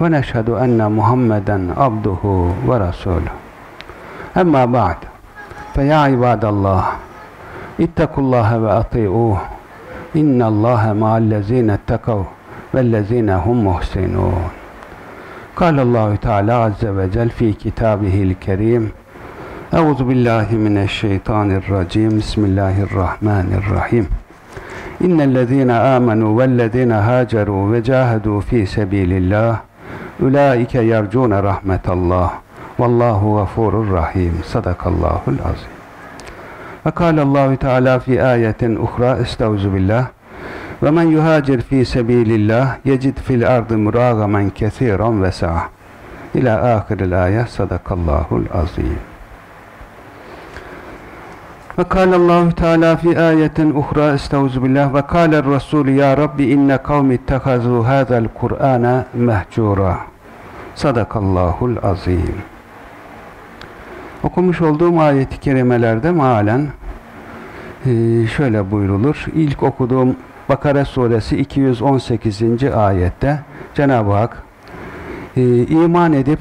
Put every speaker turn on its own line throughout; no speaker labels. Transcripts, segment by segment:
la ilahe illallah vahdehu la şerike leh ve neşhedü enne Muhammeden abduhu ve resuluh. Emma ba'd. Feya ibadallah. İttekullaha ve ati'uh. İnnallâhe ma'allezîne ettekav vellezîne hum muhsinûn. Kâlallahu Teala azze ve cel fi kitâbihil kerîm. Euzu billahi mineşşeytanirracim. Bismillahirrahmanirrahim. İnnellezîne âmenû vellezîne hâcerû ve câhedû fî sebîlillâh Ulaike yercune rahmetallah. Vallahu gafurur rahim. Sadakallahul azim. Ve kâlallahu Teala fi ayetin uhra estağzu billah. Ve men yuhacir fi sebilillah yecid fil ardı muragamen kesiran ve sa'a. İlâ ahiril ayet. Sadakallahul azim. Ve kâlallahu Teala fi ayetin uhra estağzu billah ve kâler Resul ya Rabbi inne kavmi ittehazû hâzel Kur'âne mehcûrâ. Sadakallahul azim. Okumuş olduğum ayet-i kerimelerde mealen e, şöyle buyrulur. İlk okuduğum Bakara suresi 218. ayette Cenab-ı Hak e, iman edip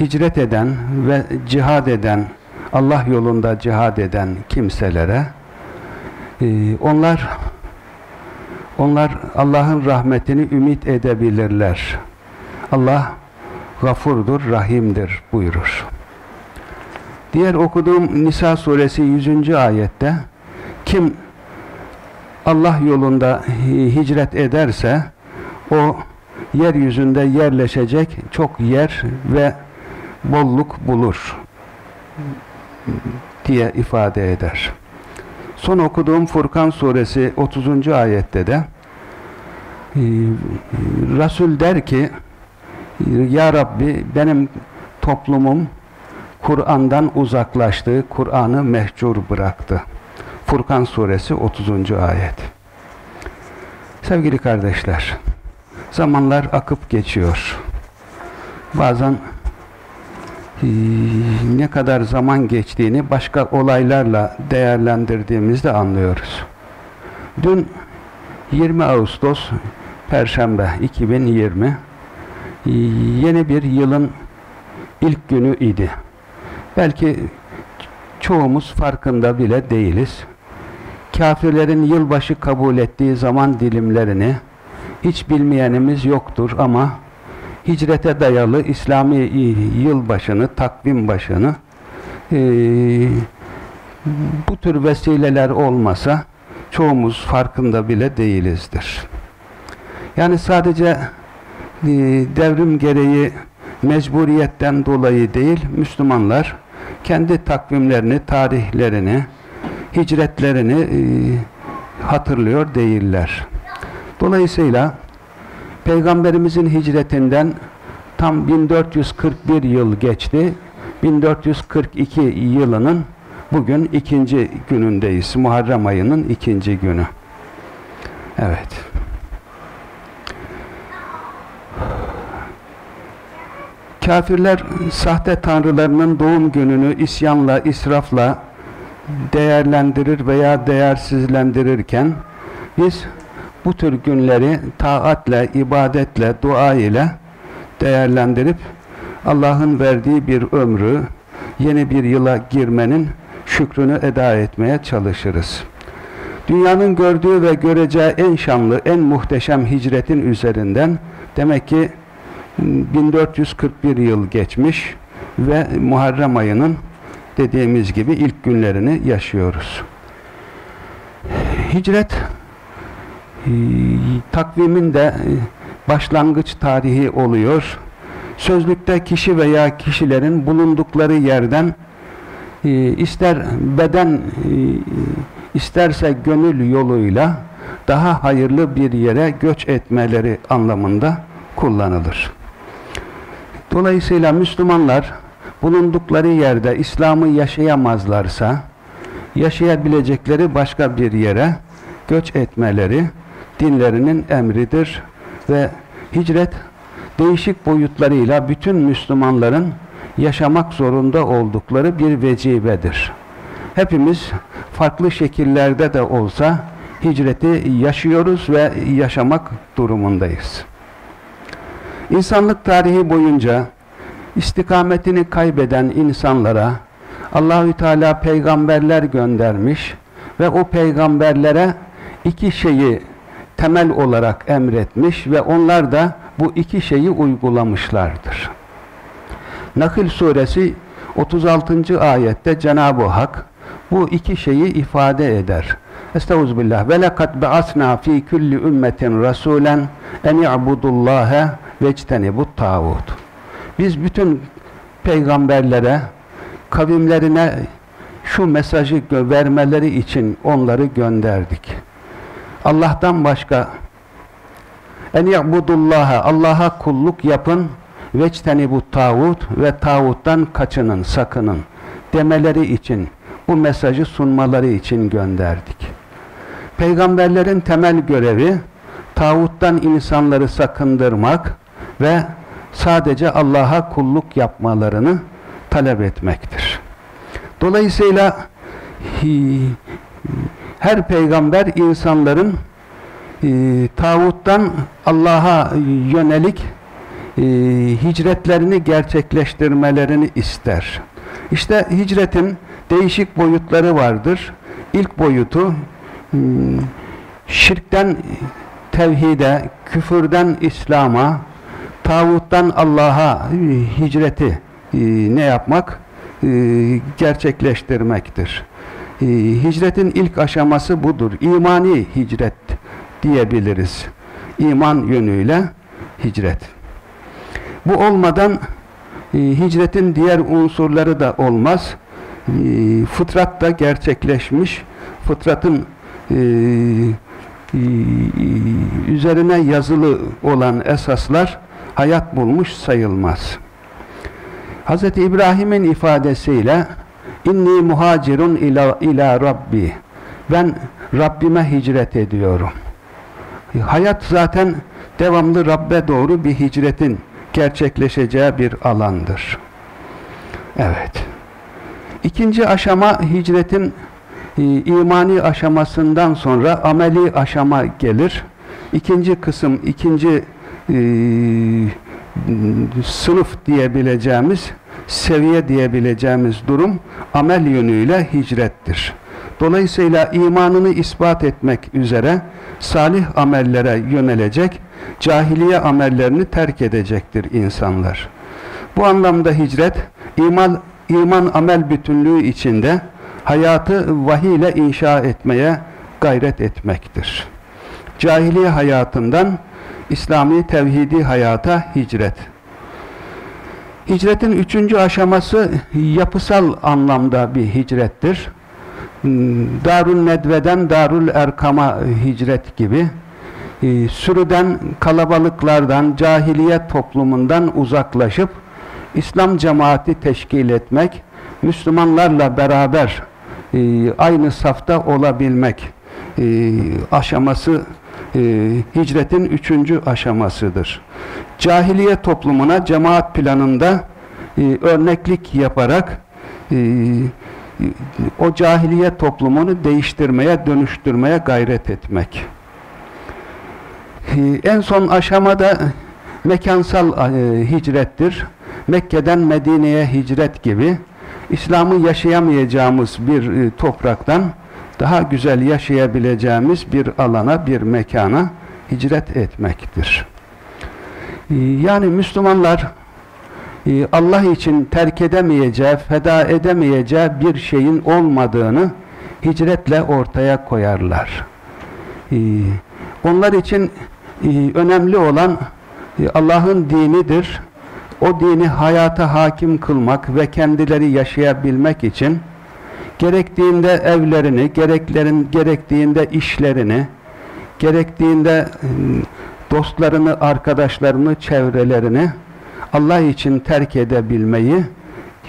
hicret eden ve cihad eden Allah yolunda cihad eden kimselere e, onlar onlar Allah'ın rahmetini ümit edebilirler. Allah gafurdur, rahimdir buyurur. Diğer okuduğum Nisa suresi 100. ayette kim Allah yolunda hicret ederse o yeryüzünde yerleşecek çok yer ve bolluk bulur diye ifade eder. Son okuduğum Furkan suresi 30. ayette de Resul der ki Ya Rabbi benim toplumum Kur'an'dan uzaklaştı, Kur'an'ı mehcur bıraktı. Furkan suresi 30. ayet. Sevgili kardeşler, zamanlar akıp geçiyor. Bazen ne kadar zaman geçtiğini başka olaylarla değerlendirdiğimizde anlıyoruz. Dün 20 Ağustos Perşembe 2020 yeni bir yılın ilk günü idi. Belki çoğumuz farkında bile değiliz. Kafirlerin yılbaşı kabul ettiği zaman dilimlerini hiç bilmeyenimiz yoktur ama hicrete dayalı İslami yılbaşını, takvim başını e, bu tür vesileler olmasa çoğumuz farkında bile değilizdir. Yani sadece devrim gereği mecburiyetten dolayı değil, Müslümanlar kendi takvimlerini, tarihlerini, hicretlerini e, hatırlıyor değiller. Dolayısıyla Peygamberimizin hicretinden tam 1441 yıl geçti. 1442 yılının bugün ikinci günündeyiz. Muharrem ayının ikinci günü. Evet. Kafirler sahte tanrılarının doğum gününü isyanla, israfla değerlendirir veya değersizlendirirken biz bu tür günleri taatle, ibadetle, dua ile değerlendirip Allah'ın verdiği bir ömrü yeni bir yıla girmenin şükrünü eda etmeye çalışırız. Dünyanın gördüğü ve göreceği en şanlı, en muhteşem hicretin üzerinden demek ki 1441 yıl geçmiş ve Muharrem ayının dediğimiz gibi ilk günlerini yaşıyoruz. Hicret e, takvimin de e, başlangıç tarihi oluyor. Sözlükte kişi veya kişilerin bulundukları yerden ister beden isterse gönül yoluyla daha hayırlı bir yere göç etmeleri anlamında kullanılır. Dolayısıyla Müslümanlar bulundukları yerde İslam'ı yaşayamazlarsa yaşayabilecekleri başka bir yere göç etmeleri dinlerinin emridir ve hicret değişik boyutlarıyla bütün Müslümanların yaşamak zorunda oldukları bir vecibedir. Hepimiz farklı şekillerde de olsa hicreti yaşıyoruz ve yaşamak durumundayız. İnsanlık tarihi boyunca istikametini kaybeden insanlara Allahü Teala peygamberler göndermiş ve o peygamberlere iki şeyi temel olarak emretmiş ve onlar da bu iki şeyi uygulamışlardır. Nakil suresi 36. ayette Cenab-ı Hak bu iki şeyi ifade eder. Estağfirullah. Ve lekad ba'asna fi kulli ümmetin rasulen en i'budullaha vectenibut tağut. Biz bütün peygamberlere kavimlerine şu mesajı vermeleri için onları gönderdik. Allah'tan başka en i'budullaha Allah'a kulluk yapın veçteni bu tağut ve tağuttan kaçının, sakının demeleri için bu mesajı sunmaları için gönderdik. Peygamberlerin temel görevi tağuttan insanları sakındırmak ve sadece Allah'a kulluk yapmalarını talep etmektir. Dolayısıyla her peygamber insanların e, tağuttan Allah'a yönelik e, hicretlerini gerçekleştirmelerini ister. İşte hicretin değişik boyutları vardır. İlk boyutu hmm, şirkten tevhide, küfürden İslam'a, tağuttan Allah'a hicreti e, ne yapmak? E, gerçekleştirmektir. E, hicretin ilk aşaması budur. İmani hicret diyebiliriz. İman yönüyle hicret. Bu olmadan hicretin diğer unsurları da olmaz. Fıtrat da gerçekleşmiş. Fıtratın üzerine yazılı olan esaslar hayat bulmuş sayılmaz. Hz. İbrahim'in ifadesiyle inni muhacirun ila, ila Rabbi ben Rabbime hicret ediyorum. Hayat zaten devamlı Rabbe doğru bir hicretin gerçekleşeceği bir alandır. Evet. İkinci aşama hicretin e, imani aşamasından sonra ameli aşama gelir. İkinci kısım, ikinci e, sınıf diyebileceğimiz, seviye diyebileceğimiz durum amel yönüyle hicrettir. Dolayısıyla imanını ispat etmek üzere salih amellere yönelecek, cahiliye amellerini terk edecektir insanlar. Bu anlamda hicret, iman, iman amel bütünlüğü içinde hayatı vahiy ile inşa etmeye gayret etmektir. Cahiliye hayatından İslami tevhidi hayata hicret. Hicretin üçüncü aşaması yapısal anlamda bir hicrettir. Darül Nedve'den Darül Erkam'a hicret gibi e, sürüden, kalabalıklardan, cahiliye toplumundan uzaklaşıp İslam cemaati teşkil etmek, Müslümanlarla beraber e, aynı safta olabilmek e, aşaması e, hicretin üçüncü aşamasıdır. Cahiliye toplumuna cemaat planında e, örneklik yaparak e, o cahiliye toplumunu değiştirmeye, dönüştürmeye gayret etmek. E, en son aşamada mekansal e, hicrettir. Mekke'den Medine'ye hicret gibi İslam'ı yaşayamayacağımız bir e, topraktan daha güzel yaşayabileceğimiz bir alana, bir mekana hicret etmektir. Ee, yani Müslümanlar e, Allah için terk edemeyeceği, feda edemeyeceği bir şeyin olmadığını hicretle ortaya koyarlar. Onlar için e, önemli olan e, Allah'ın dinidir. O dini hayata hakim kılmak ve kendileri yaşayabilmek için gerektiğinde evlerini, gereklerin gerektiğinde işlerini, gerektiğinde ıı, dostlarını, arkadaşlarını, çevrelerini Allah için terk edebilmeyi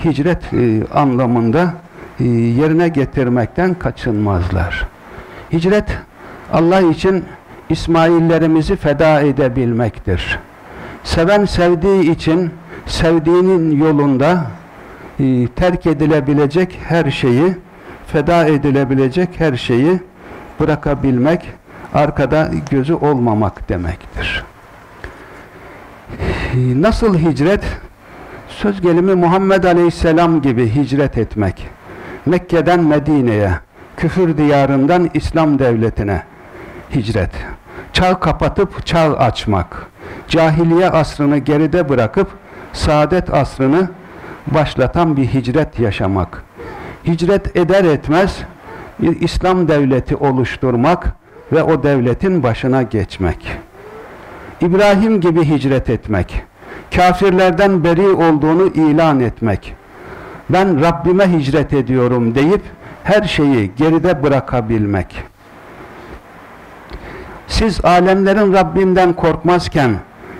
hicret e, anlamında e, yerine getirmekten kaçınmazlar. Hicret Allah için İsmaillerimizi feda edebilmektir. Seven sevdiği için sevdiğinin yolunda e, terk edilebilecek her şeyi, feda edilebilecek her şeyi bırakabilmek, arkada gözü olmamak demektir. E, nasıl hicret? Söz gelimi Muhammed Aleyhisselam gibi hicret etmek. Mekke'den Medine'ye, küfür diyarından İslam devletine hicret. Çağ kapatıp çağ açmak. Cahiliye asrını geride bırakıp saadet asrını başlatan bir hicret yaşamak. Hicret eder etmez bir İslam devleti oluşturmak ve o devletin başına geçmek. İbrahim gibi hicret etmek. Kafirlerden beri olduğunu ilan etmek. Ben Rabbime hicret ediyorum deyip her şeyi geride bırakabilmek. Siz alemlerin Rabbimden korkmazken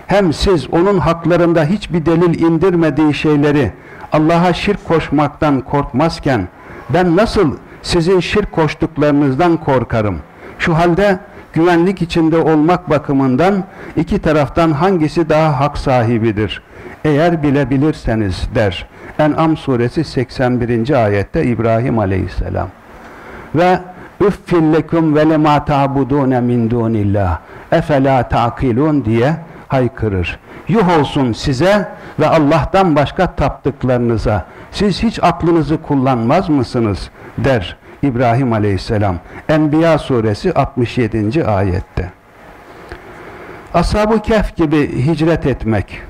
hem siz onun haklarında hiçbir delil indirmediği şeyleri Allah'a şirk koşmaktan korkmazken ben nasıl sizin şirk koştuklarınızdan korkarım? Şu halde güvenlik içinde olmak bakımından iki taraftan hangisi daha hak sahibidir? Eğer bilebilirseniz der. En'am suresi 81. ayette İbrahim aleyhisselam. Ve üffillekum ve lema ta'budune min dunillah efela ta'kilun diye haykırır. Yuh olsun size ve Allah'tan başka taptıklarınıza. Siz hiç aklınızı kullanmaz mısınız? der İbrahim Aleyhisselam. Enbiya suresi 67. ayette. Ashab-ı Kehf gibi hicret etmek,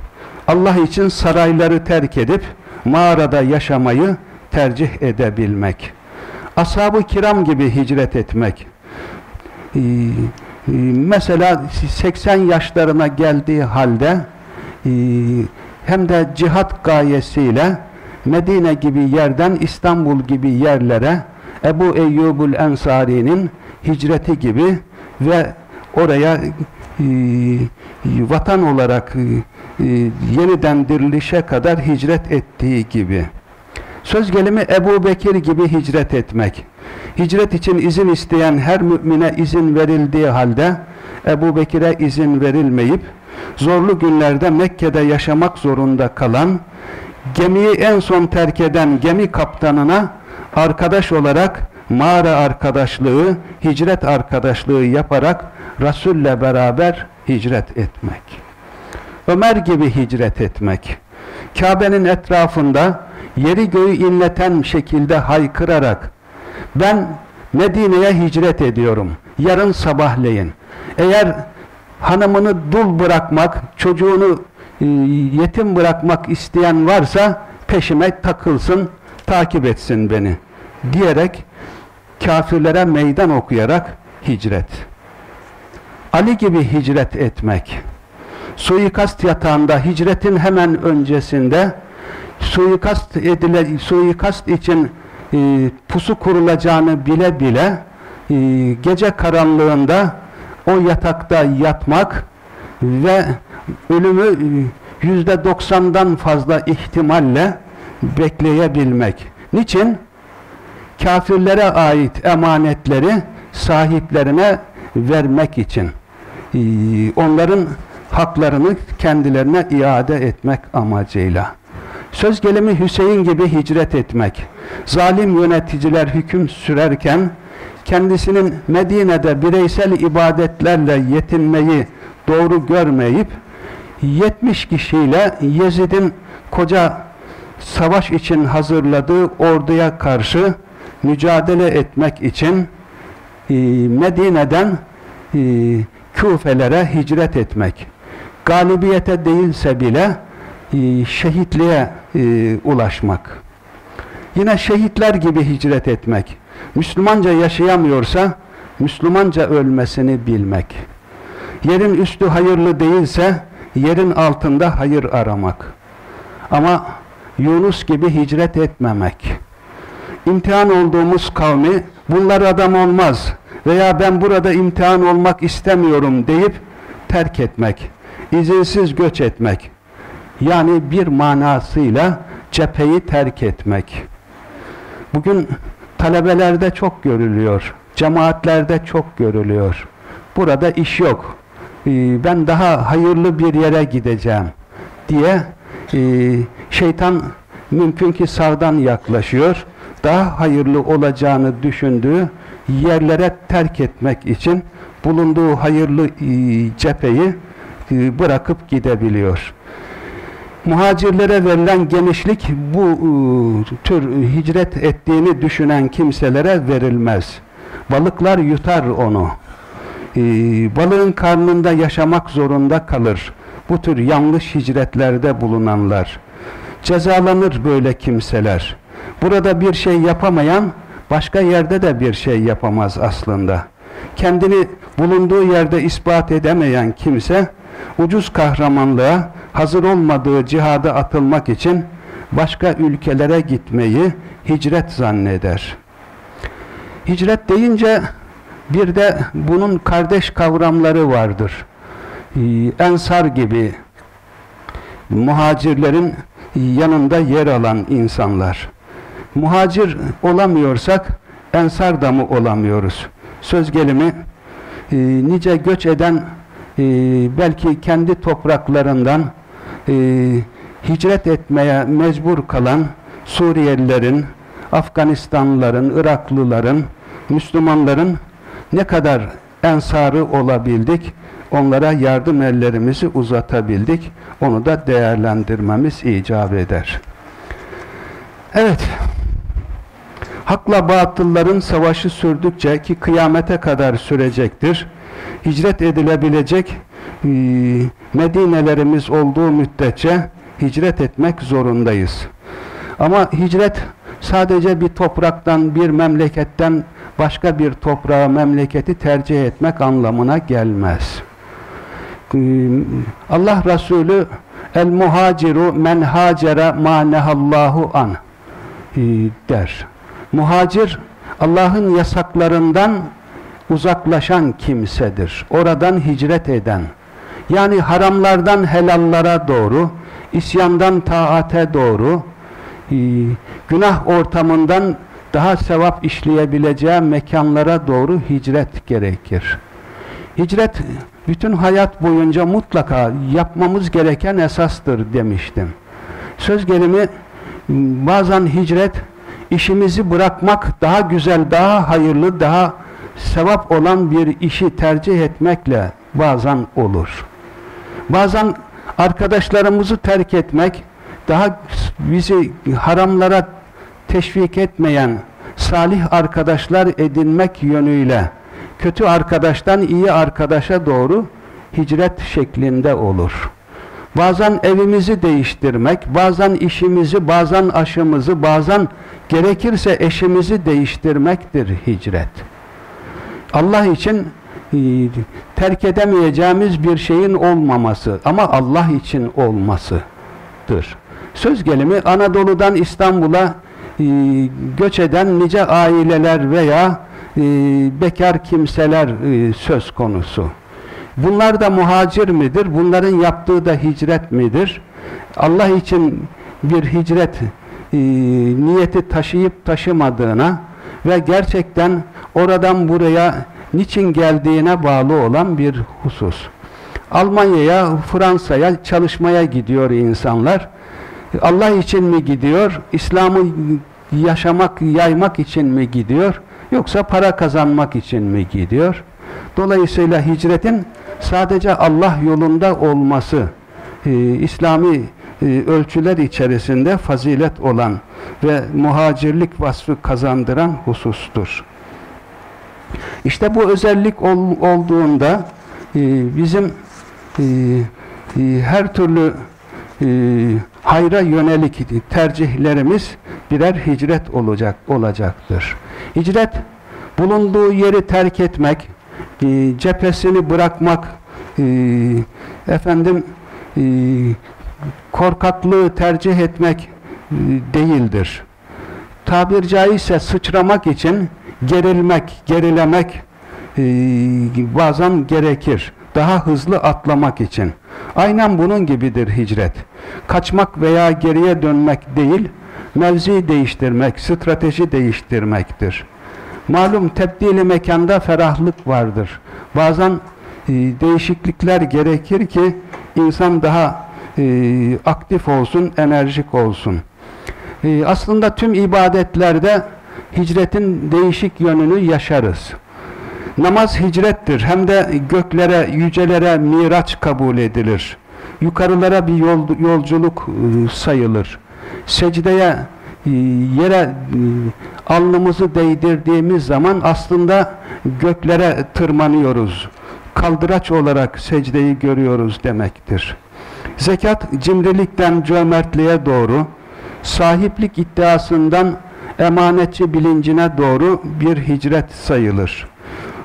Allah için sarayları terk edip mağarada yaşamayı tercih edebilmek. Ashab-ı kiram gibi hicret etmek. Ee, mesela 80 yaşlarına geldiği halde e, hem de cihat gayesiyle Medine gibi yerden İstanbul gibi yerlere Ebu Eyyubul Ensari'nin hicreti gibi ve oraya e, vatan olarak e, yeniden dirilişe kadar hicret ettiği gibi. Söz gelimi Ebu Bekir gibi hicret etmek. Hicret için izin isteyen her mümine izin verildiği halde Ebu Bekir'e izin verilmeyip zorlu günlerde Mekke'de yaşamak zorunda kalan gemiyi en son terk eden gemi kaptanına arkadaş olarak mağara arkadaşlığı, hicret arkadaşlığı yaparak Resul'le beraber hicret etmek. Ömer gibi hicret etmek. Kabe'nin etrafında yeri göğü inleten şekilde haykırarak ben Medine'ye hicret ediyorum. Yarın sabahleyin. Eğer hanımını dul bırakmak, çocuğunu e, yetim bırakmak isteyen varsa peşime takılsın, takip etsin beni diyerek kafirlere meydan okuyarak hicret. Ali gibi hicret etmek. Suikast yatağında hicretin hemen öncesinde suikast edile suikast için e, pusu kurulacağını bile bile e, gece karanlığında o yatakta yatmak ve ölümü e, yüzde doksandan fazla ihtimalle bekleyebilmek. Niçin? Kafirlere ait emanetleri sahiplerine vermek için. E, onların haklarını kendilerine iade etmek amacıyla. Söz gelimi Hüseyin gibi hicret etmek. Zalim yöneticiler hüküm sürerken kendisinin Medine'de bireysel ibadetlerle yetinmeyi doğru görmeyip 70 kişiyle Yezid'in koca savaş için hazırladığı orduya karşı mücadele etmek için e, Medine'den e, Küfelere hicret etmek. Galibiyete değilse bile e, şehitliğe ulaşmak. Yine şehitler gibi hicret etmek. Müslümanca yaşayamıyorsa Müslümanca ölmesini bilmek. Yerin üstü hayırlı değilse yerin altında hayır aramak. Ama Yunus gibi hicret etmemek. İmtihan olduğumuz kavmi bunlar adam olmaz veya ben burada imtihan olmak istemiyorum deyip terk etmek. izinsiz göç etmek. Yani bir manasıyla cepheyi terk etmek. Bugün talebelerde çok görülüyor, cemaatlerde çok görülüyor. Burada iş yok. Ee, ben daha hayırlı bir yere gideceğim diye e, şeytan mümkün ki sağdan yaklaşıyor. Daha hayırlı olacağını düşündüğü yerlere terk etmek için bulunduğu hayırlı e, cepheyi bırakıp gidebiliyor. Muhacirlere verilen genişlik bu tür hicret ettiğini düşünen kimselere verilmez. Balıklar yutar onu. Balığın karnında yaşamak zorunda kalır. Bu tür yanlış hicretlerde bulunanlar. Cezalanır böyle kimseler. Burada bir şey yapamayan başka yerde de bir şey yapamaz aslında. Kendini bulunduğu yerde ispat edemeyen kimse ucuz kahramanlığa hazır olmadığı cihada atılmak için başka ülkelere gitmeyi hicret zanneder. Hicret deyince bir de bunun kardeş kavramları vardır. Ee, ensar gibi muhacirlerin yanında yer alan insanlar. Muhacir olamıyorsak ensar da mı olamıyoruz? Söz gelimi e, nice göç eden e, belki kendi topraklarından e, hicret etmeye mecbur kalan Suriyelilerin, Afganistanlıların, Iraklıların, Müslümanların ne kadar ensarı olabildik, onlara yardım ellerimizi uzatabildik, onu da değerlendirmemiz icap eder. Evet, hakla batılların savaşı sürdükçe ki kıyamete kadar sürecektir, hicret edilebilecek e, Medinelerimiz olduğu müddetçe hicret etmek zorundayız. Ama hicret sadece bir topraktan, bir memleketten başka bir toprağa, memleketi tercih etmek anlamına gelmez. Ee, Allah Resulü el muhaciru men hacera ma nehallahu an ee, der. Muhacir Allah'ın yasaklarından uzaklaşan kimsedir. Oradan hicret eden. Yani haramlardan helallara doğru, isyandan taate doğru, ee, günah ortamından daha sevap işleyebileceği mekanlara doğru hicret gerekir. Hicret bütün hayat boyunca mutlaka yapmamız gereken esastır demiştim. Söz gelimi bazen hicret işimizi bırakmak daha güzel, daha hayırlı, daha sevap olan bir işi tercih etmekle bazen olur. Bazen arkadaşlarımızı terk etmek daha bizi haramlara teşvik etmeyen salih arkadaşlar edinmek yönüyle kötü arkadaştan iyi arkadaşa doğru hicret şeklinde olur. Bazen evimizi değiştirmek, bazen işimizi, bazen aşımızı, bazen gerekirse eşimizi değiştirmektir hicret. Allah için e, terk edemeyeceğimiz bir şeyin olmaması ama Allah için olmasıdır. Söz gelimi Anadolu'dan İstanbul'a e, göç eden nice aileler veya e, bekar kimseler söz konusu. Bunlar da muhacir midir? Bunların yaptığı da hicret midir? Allah için bir hicret niyeti taşıyıp taşımadığına ve gerçekten oradan buraya niçin geldiğine bağlı olan bir husus. Almanya'ya, Fransa'ya çalışmaya gidiyor insanlar. Allah için mi gidiyor? İslam'ı yaşamak, yaymak için mi gidiyor? Yoksa para kazanmak için mi gidiyor? Dolayısıyla hicretin sadece Allah yolunda olması, e, İslami e, ölçüler içerisinde fazilet olan ve muhacirlik vasfı kazandıran husustur. İşte bu özellik ol, olduğunda e, bizim e, e, her türlü e, hayra yönelik tercihlerimiz birer hicret olacak olacaktır. Hicret bulunduğu yeri terk etmek, e, cephesini bırakmak, e, efendim e, korkaklığı tercih etmek e, değildir. Tabir caizse sıçramak için gerilmek, gerilemek e, bazen gerekir. daha hızlı atlamak için. Aynen bunun gibidir hicret. Kaçmak veya geriye dönmek değil, mevzi değiştirmek, strateji değiştirmektir. Malum tebdili mekanda ferahlık vardır. Bazen e, değişiklikler gerekir ki insan daha e, aktif olsun, enerjik olsun. E, aslında tüm ibadetlerde hicretin değişik yönünü yaşarız. Namaz hicrettir. Hem de göklere, yücelere miraç kabul edilir. Yukarılara bir yol, yolculuk e, sayılır. Secdeye, e, yere e, alnımızı değdirdiğimiz zaman aslında göklere tırmanıyoruz. Kaldıraç olarak secdeyi görüyoruz demektir. Zekat cimrilikten cömertliğe doğru, sahiplik iddiasından emanetçi bilincine doğru bir hicret sayılır.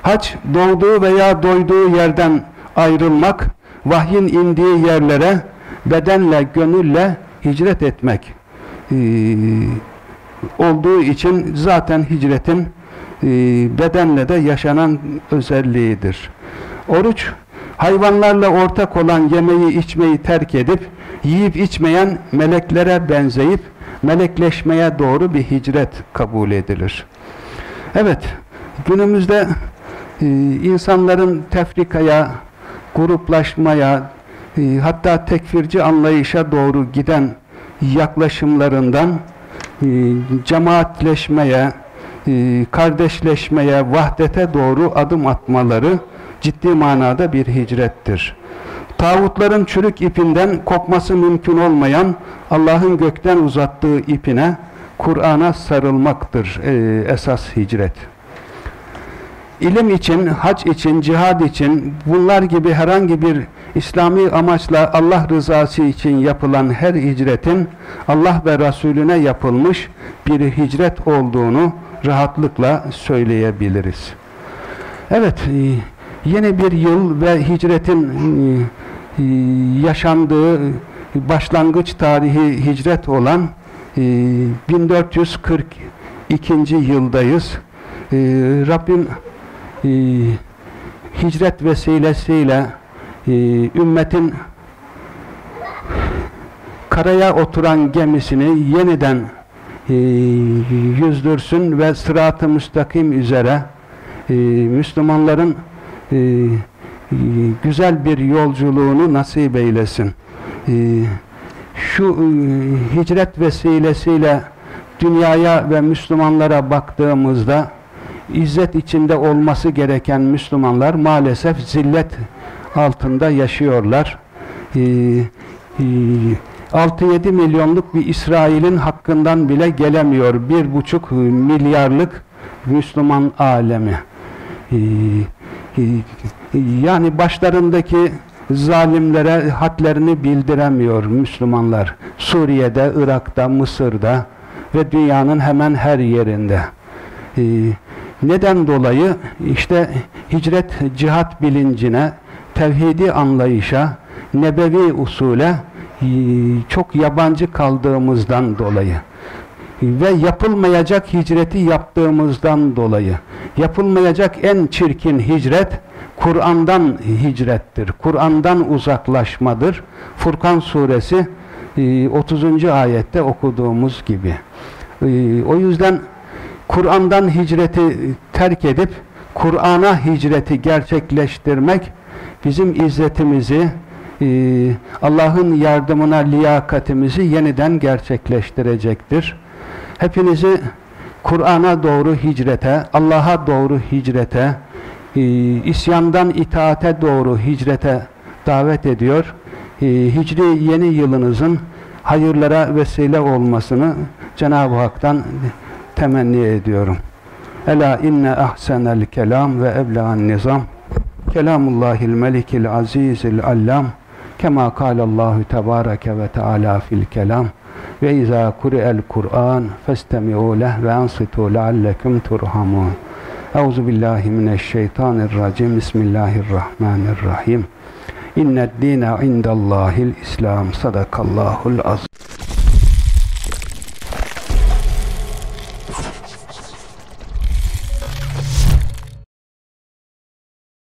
Hac doğduğu veya doyduğu yerden ayrılmak, vahyin indiği yerlere bedenle, gönülle hicret etmek ee, olduğu için zaten hicretin e, bedenle de yaşanan özelliğidir. Oruç hayvanlarla ortak olan yemeği içmeyi terk edip yiyip içmeyen meleklere benzeyip melekleşmeye doğru bir hicret kabul edilir. Evet, günümüzde e, insanların tefrikaya, gruplaşmaya, e, hatta tekfirci anlayışa doğru giden yaklaşımlarından e, cemaatleşmeye, kardeşleşmeye, vahdete doğru adım atmaları ciddi manada bir hicrettir. Tağutların çürük ipinden kopması mümkün olmayan Allah'ın gökten uzattığı ipine, Kur'an'a sarılmaktır e, esas hicret. İlim için, hac için, cihad için bunlar gibi herhangi bir İslami amaçla Allah rızası için yapılan her hicretin Allah ve Resulüne yapılmış bir hicret olduğunu rahatlıkla söyleyebiliriz. Evet, e, yeni bir yıl ve hicretin e, yaşandığı başlangıç tarihi hicret olan 1442. yıldayız. Rabbim hicret vesilesiyle ümmetin karaya oturan gemisini yeniden yüzdürsün ve sırat-ı müstakim üzere Müslümanların güzel bir yolculuğunu nasip eylesin. Şu hicret vesilesiyle dünyaya ve Müslümanlara baktığımızda izzet içinde olması gereken Müslümanlar maalesef zillet altında yaşıyorlar. 6-7 milyonluk bir İsrail'in hakkından bile gelemiyor. 1,5 milyarlık Müslüman alemi. Yani başlarındaki zalimlere hadlerini bildiremiyor Müslümanlar. Suriye'de, Irak'ta, Mısır'da ve dünyanın hemen her yerinde. Neden dolayı? İşte hicret, cihat bilincine, tevhidi anlayışa, nebevi usule çok yabancı kaldığımızdan dolayı ve yapılmayacak hicreti yaptığımızdan dolayı yapılmayacak en çirkin hicret Kur'an'dan hicrettir. Kur'an'dan uzaklaşmadır. Furkan suresi 30. E, ayette okuduğumuz gibi. E, o yüzden Kur'an'dan hicreti terk edip Kur'an'a hicreti gerçekleştirmek bizim izzetimizi, e, Allah'ın yardımına liyakatimizi yeniden gerçekleştirecektir. Hepinizi Kur'an'a doğru hicrete, Allah'a doğru hicrete, isyandan itaate doğru hicrete davet ediyor. E, hicri yeni yılınızın hayırlara vesile olmasını Cenab-ı Hak'tan temenni ediyorum. Ela inne ahsenel kelam ve eblegan nizam kelamullahil melikil azizil allam kema kâlallahu tebâreke ve teâlâ fil kelam ve izâ kuri'el Kur'an festemi'û leh ve ansitû leallekum turhamun Euzu billahi mineşşeytanirracim. Bismillahirrahmanirrahim. İnned dîne indallâhil İslam Sadakallahul azim